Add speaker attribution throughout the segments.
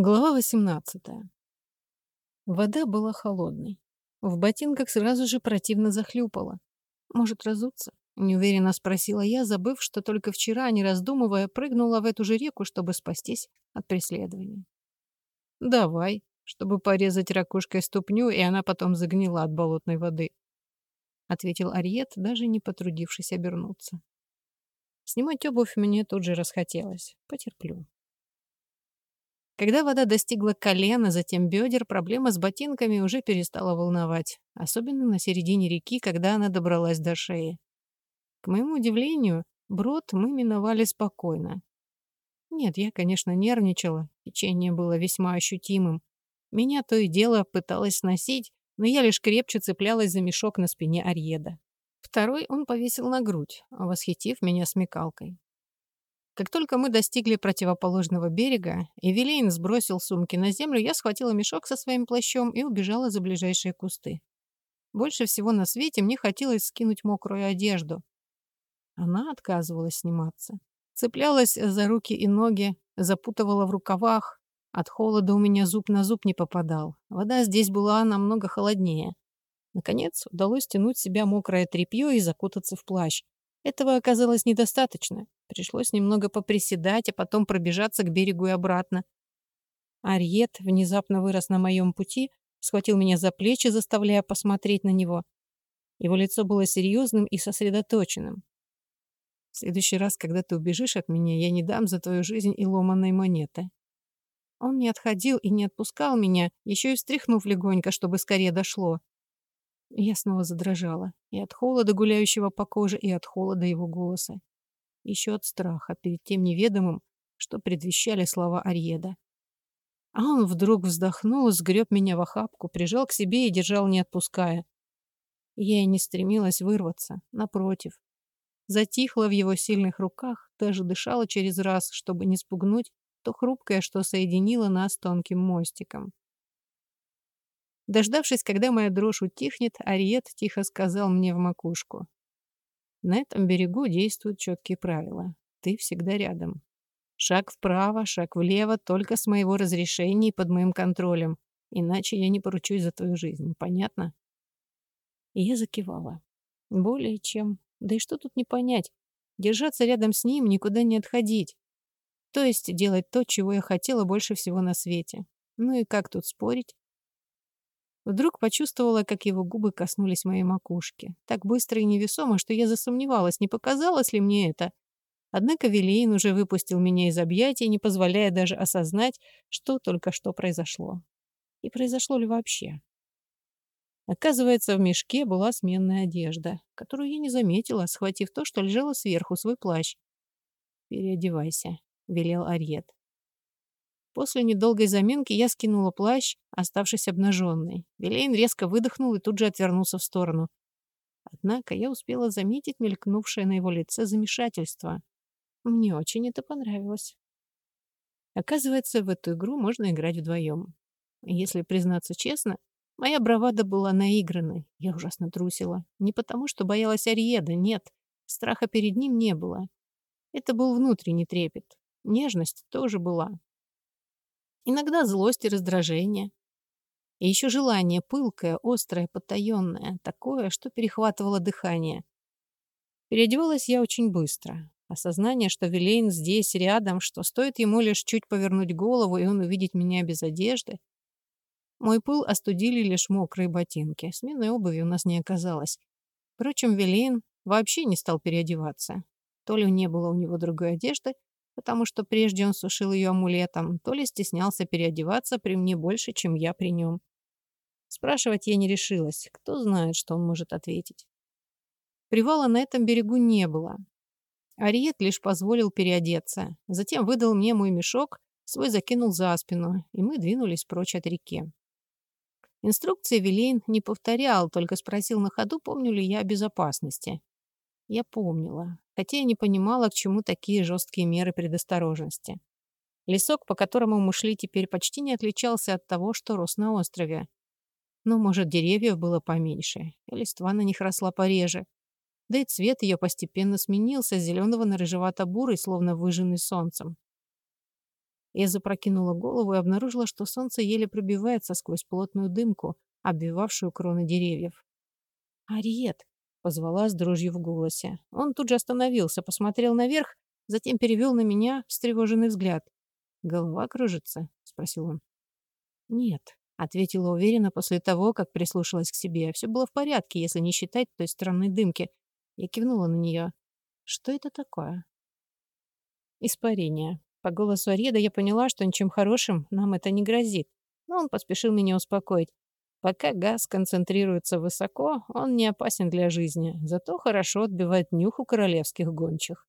Speaker 1: Глава 18. Вода была холодной. В ботинках сразу же противно захлюпала. «Может, разуться?» — неуверенно спросила я, забыв, что только вчера, не раздумывая, прыгнула в эту же реку, чтобы спастись от преследования. «Давай», чтобы порезать ракушкой ступню, и она потом загнила от болотной воды», — ответил Ариет, даже не потрудившись обернуться. Снимать обувь мне тут же расхотелось. Потерплю. Когда вода достигла колена, затем бедер, проблема с ботинками уже перестала волновать, особенно на середине реки, когда она добралась до шеи. К моему удивлению, брод мы миновали спокойно. Нет, я, конечно, нервничала, течение было весьма ощутимым. Меня то и дело пыталась сносить, но я лишь крепче цеплялась за мешок на спине Арьеда. Второй он повесил на грудь, восхитив меня смекалкой. Как только мы достигли противоположного берега, Эвелейн сбросил сумки на землю, я схватила мешок со своим плащом и убежала за ближайшие кусты. Больше всего на свете мне хотелось скинуть мокрую одежду. Она отказывалась сниматься. Цеплялась за руки и ноги, запутывала в рукавах. От холода у меня зуб на зуб не попадал. Вода здесь была намного холоднее. Наконец, удалось стянуть себя мокрое тряпье и закутаться в плащ. Этого оказалось недостаточно. Пришлось немного поприседать, а потом пробежаться к берегу и обратно. Ариет внезапно вырос на моем пути, схватил меня за плечи, заставляя посмотреть на него. Его лицо было серьезным и сосредоточенным. «В следующий раз, когда ты убежишь от меня, я не дам за твою жизнь и ломаной монеты». Он не отходил и не отпускал меня, еще и встряхнув легонько, чтобы скорее дошло. Я снова задрожала. И от холода, гуляющего по коже, и от холода его голоса еще от страха перед тем неведомым, что предвещали слова Арьеда. А он вдруг вздохнул, сгреб меня в охапку, прижал к себе и держал, не отпуская. Я и не стремилась вырваться, напротив. Затихла в его сильных руках, даже дышала через раз, чтобы не спугнуть то хрупкое, что соединило нас тонким мостиком. Дождавшись, когда моя дрожь утихнет, Ариет тихо сказал мне в макушку. На этом берегу действуют четкие правила. Ты всегда рядом. Шаг вправо, шаг влево, только с моего разрешения и под моим контролем. Иначе я не поручусь за твою жизнь. Понятно? И я закивала. Более чем. Да и что тут не понять? Держаться рядом с ним, никуда не отходить. То есть делать то, чего я хотела больше всего на свете. Ну и как тут спорить? Вдруг почувствовала, как его губы коснулись моей макушки. Так быстро и невесомо, что я засомневалась, не показалось ли мне это. Однако Вилейн уже выпустил меня из объятий, не позволяя даже осознать, что только что произошло. И произошло ли вообще? Оказывается, в мешке была сменная одежда, которую я не заметила, схватив то, что лежало сверху, свой плащ. «Переодевайся», — велел Арьет. После недолгой заминки я скинула плащ, оставшись обнаженной. Вилейн резко выдохнул и тут же отвернулся в сторону. Однако я успела заметить мелькнувшее на его лице замешательство. Мне очень это понравилось. Оказывается, в эту игру можно играть вдвоем. Если признаться честно, моя бравада была наигранной. Я ужасно трусила. Не потому, что боялась Ариеда, нет. Страха перед ним не было. Это был внутренний трепет. Нежность тоже была, Иногда злость и раздражение. И еще желание пылкое, острое, потаенное, такое, что перехватывало дыхание. Переодевалась я очень быстро. Осознание, что Вилейн здесь, рядом, что стоит ему лишь чуть повернуть голову, и он увидит меня без одежды. Мой пыл остудили лишь мокрые ботинки. Сменной обуви у нас не оказалось. Впрочем, Вилейн вообще не стал переодеваться. То ли не было у него другой одежды, потому что прежде он сушил ее амулетом, то ли стеснялся переодеваться при мне больше, чем я при нем. Спрашивать я не решилась. Кто знает, что он может ответить. Привала на этом берегу не было. Ариет лишь позволил переодеться. Затем выдал мне мой мешок, свой закинул за спину, и мы двинулись прочь от реки. Инструкции Вилейн не повторял, только спросил на ходу, помню ли я о безопасности. Я помнила хотя и не понимала, к чему такие жесткие меры предосторожности. Лесок, по которому мы шли, теперь почти не отличался от того, что рос на острове. Но, может, деревьев было поменьше, и листва на них росла пореже. Да и цвет ее постепенно сменился с зеленого на рыжевато-бурый, словно выжженный солнцем. Я запрокинула голову и обнаружила, что солнце еле пробивается сквозь плотную дымку, обвивавшую кроны деревьев. «Ариет!» — позвала с дрожью в голосе. Он тут же остановился, посмотрел наверх, затем перевел на меня встревоженный взгляд. «Голова кружится?» — спросил он. «Нет», — ответила уверенно после того, как прислушалась к себе. Все было в порядке, если не считать той странной дымки. Я кивнула на нее. «Что это такое?» «Испарение». По голосу Ареда я поняла, что ничем хорошим нам это не грозит. Но он поспешил меня успокоить. Пока газ концентрируется высоко, он не опасен для жизни, зато хорошо отбивает нюх у королевских гончих.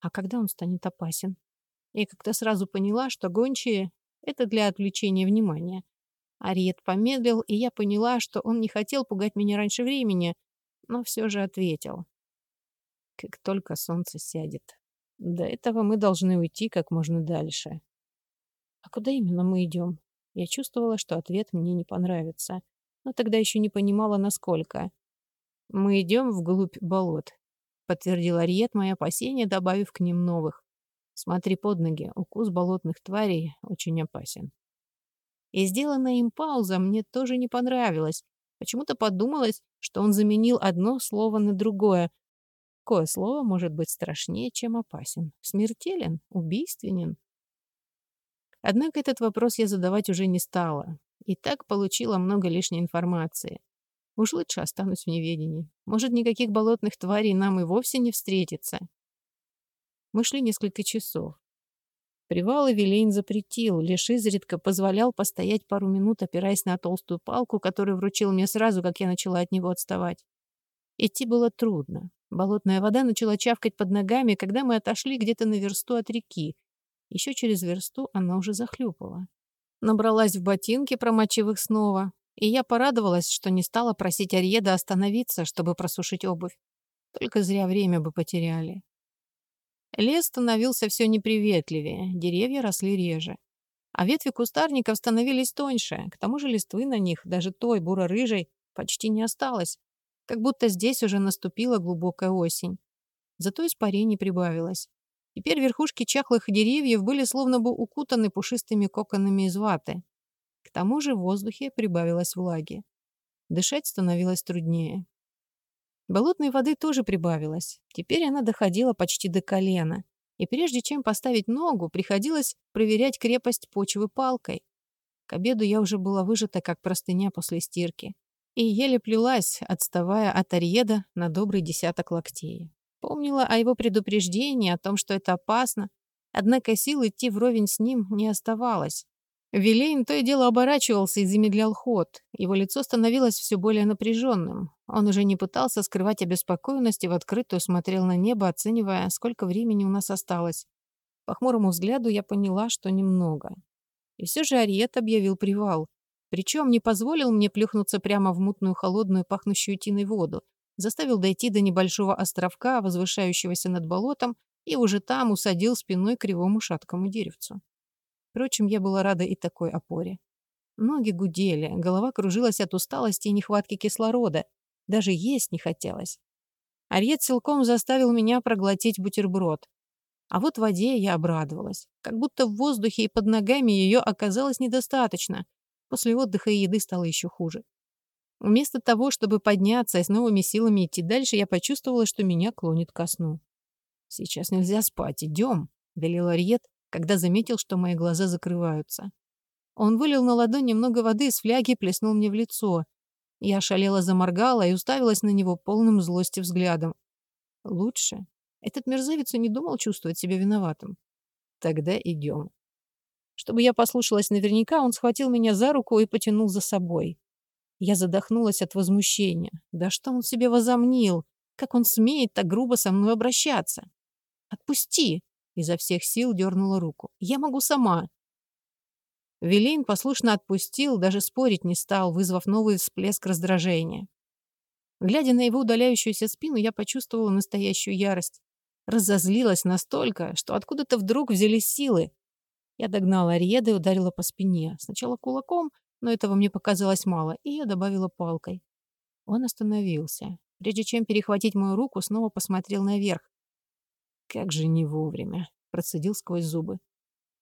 Speaker 1: А когда он станет опасен? Я как-то сразу поняла, что гончие — это для отвлечения внимания. Ариет помедлил, и я поняла, что он не хотел пугать меня раньше времени, но все же ответил. Как только солнце сядет. До этого мы должны уйти как можно дальше. А куда именно мы идем? Я чувствовала, что ответ мне не понравится, но тогда еще не понимала, насколько. «Мы идем вглубь болот», — подтвердил Ариет мои опасения, добавив к ним новых. «Смотри под ноги, укус болотных тварей очень опасен». И сделанная им пауза мне тоже не понравилась. Почему-то подумалось, что он заменил одно слово на другое. Какое слово может быть страшнее, чем опасен? Смертелен? Убийственен? Однако этот вопрос я задавать уже не стала. И так получила много лишней информации. Уж лучше останусь в неведении. Может, никаких болотных тварей нам и вовсе не встретится. Мы шли несколько часов. Привал Эвелейн запретил, лишь изредка позволял постоять пару минут, опираясь на толстую палку, которую вручил мне сразу, как я начала от него отставать. Идти было трудно. Болотная вода начала чавкать под ногами, когда мы отошли где-то на версту от реки, еще через версту она уже захлюпала. Набралась в ботинки, промочив их снова, и я порадовалась, что не стала просить Арьеда остановиться, чтобы просушить обувь. Только зря время бы потеряли. Лес становился все неприветливее, деревья росли реже. А ветви кустарников становились тоньше, к тому же листвы на них, даже той буро-рыжей, почти не осталось, как будто здесь уже наступила глубокая осень. Зато испарений прибавилось. Теперь верхушки чахлых деревьев были словно бы укутаны пушистыми коконами из ваты. К тому же в воздухе прибавилось влаги. Дышать становилось труднее. Болотной воды тоже прибавилось. Теперь она доходила почти до колена. И прежде чем поставить ногу, приходилось проверять крепость почвы палкой. К обеду я уже была выжата, как простыня после стирки. И еле плелась, отставая от Арьеда на добрый десяток локтей. Помнила о его предупреждении, о том, что это опасно, однако сил идти вровень с ним не оставалось. Вилейн то и дело оборачивался и замедлял ход. Его лицо становилось все более напряженным. Он уже не пытался скрывать обеспокоенность и в открытую смотрел на небо, оценивая, сколько времени у нас осталось. По хмурому взгляду я поняла, что немного. И все же Ариет объявил привал. Причем не позволил мне плюхнуться прямо в мутную холодную пахнущую тиной воду, заставил дойти до небольшого островка, возвышающегося над болотом, и уже там усадил спиной к кривому шаткому деревцу. Впрочем, я была рада и такой опоре. Ноги гудели, голова кружилась от усталости и нехватки кислорода. Даже есть не хотелось. Арьет силком заставил меня проглотить бутерброд. А вот в воде я обрадовалась. Как будто в воздухе и под ногами ее оказалось недостаточно. После отдыха и еды стало еще хуже. Вместо того, чтобы подняться и с новыми силами идти дальше, я почувствовала, что меня клонит ко сну. «Сейчас нельзя спать, идем», — велел Ариет, когда заметил, что мои глаза закрываются. Он вылил на ладонь немного воды из фляги и плеснул мне в лицо. Я шалела заморгала и уставилась на него полным злости взглядом. «Лучше?» Этот мерзавец и не думал чувствовать себя виноватым. «Тогда идем». Чтобы я послушалась наверняка, он схватил меня за руку и потянул за собой. Я задохнулась от возмущения. Да что он себе возомнил? Как он смеет так грубо со мной обращаться? «Отпусти!» — изо всех сил дернула руку. «Я могу сама!» Велин послушно отпустил, даже спорить не стал, вызвав новый всплеск раздражения. Глядя на его удаляющуюся спину, я почувствовала настоящую ярость. Разозлилась настолько, что откуда-то вдруг взялись силы. Я догнала Ариеда и ударила по спине. Сначала кулаком, но этого мне показалось мало, и я добавила палкой. Он остановился. Прежде чем перехватить мою руку, снова посмотрел наверх. «Как же не вовремя!» — процедил сквозь зубы.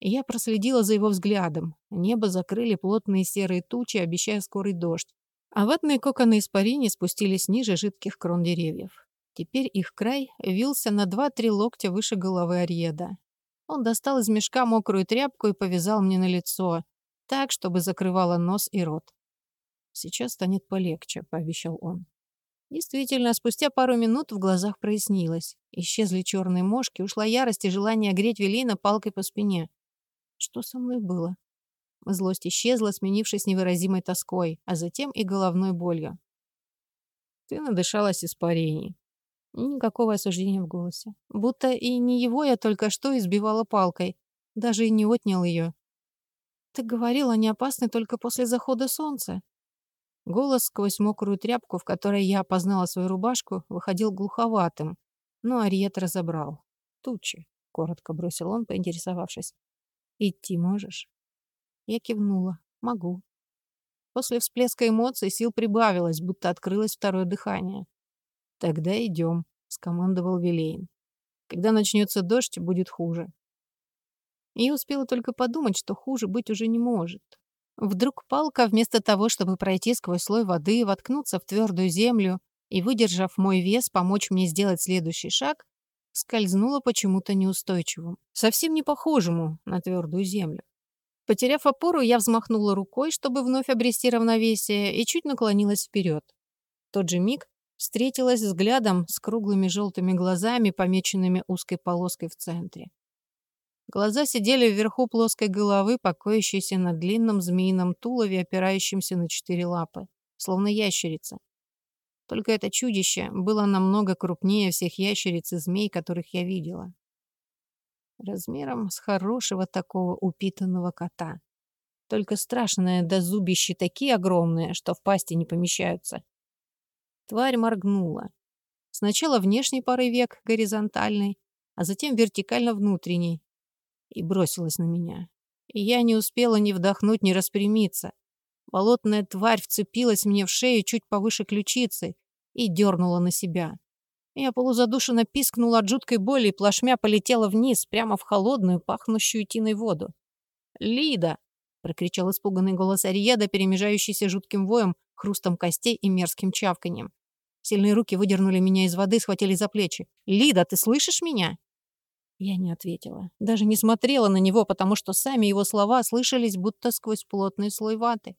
Speaker 1: Я проследила за его взглядом. Небо закрыли плотные серые тучи, обещая скорый дождь. А ватные коконы испарине спустились ниже жидких крон деревьев. Теперь их край вился на два-три локтя выше головы Арьеда. Он достал из мешка мокрую тряпку и повязал мне на лицо, так, чтобы закрывало нос и рот. «Сейчас станет полегче», — пообещал он. Действительно, спустя пару минут в глазах прояснилось. Исчезли черные мошки, ушла ярость и желание греть Велина палкой по спине. Что со мной было? Злость исчезла, сменившись невыразимой тоской, а затем и головной болью. Ты надышалась испарений. Никакого осуждения в голосе. Будто и не его я только что избивала палкой. Даже и не отнял ее. Ты говорил, они опасны только после захода солнца. Голос сквозь мокрую тряпку, в которой я опознала свою рубашку, выходил глуховатым, но Ариет разобрал. «Тучи», — коротко бросил он, поинтересовавшись. «Идти можешь?» Я кивнула. «Могу». После всплеска эмоций сил прибавилось, будто открылось второе дыхание. «Тогда идем», — скомандовал Вилейн. «Когда начнется дождь, будет хуже». И успела только подумать, что хуже быть уже не может. Вдруг палка, вместо того, чтобы пройти сквозь слой воды, воткнуться в твердую землю и, выдержав мой вес, помочь мне сделать следующий шаг, скользнула почему-то неустойчивым, совсем не похожему на твердую землю. Потеряв опору, я взмахнула рукой, чтобы вновь обрести равновесие, и чуть наклонилась вперед. В тот же миг встретилась взглядом с круглыми желтыми глазами, помеченными узкой полоской в центре. Глаза сидели вверху плоской головы, покоящейся на длинном змеином тулове, опирающемся на четыре лапы, словно ящерица. Только это чудище было намного крупнее всех ящериц и змей, которых я видела. Размером с хорошего такого упитанного кота. Только страшное до зубища такие огромные, что в пасти не помещаются. Тварь моргнула. Сначала внешний парой век горизонтальный, а затем вертикально внутренний, и бросилась на меня. И я не успела ни вдохнуть, ни распрямиться. Болотная тварь вцепилась мне в шею чуть повыше ключицы и дернула на себя. Я полузадушенно пискнула от жуткой боли и плашмя полетела вниз, прямо в холодную, пахнущую тиной воду. «Лида!» — прокричал испуганный голос Ариеда, перемежающийся жутким воем, хрустом костей и мерзким чавканьем. Сильные руки выдернули меня из воды, схватили за плечи. «Лида, ты слышишь меня?» Я не ответила. Даже не смотрела на него, потому что сами его слова слышались будто сквозь плотный слой ваты.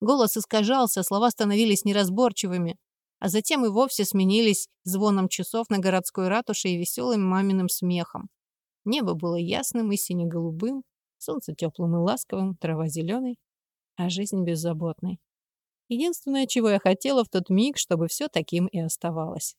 Speaker 1: Голос искажался, слова становились неразборчивыми, а затем и вовсе сменились звоном часов на городской ратуше и веселым маминым смехом. Небо было ясным и сине-голубым, солнце теплым и ласковым, трава зеленой, а жизнь беззаботной. Единственное, чего я хотела в тот миг, чтобы все таким и оставалось.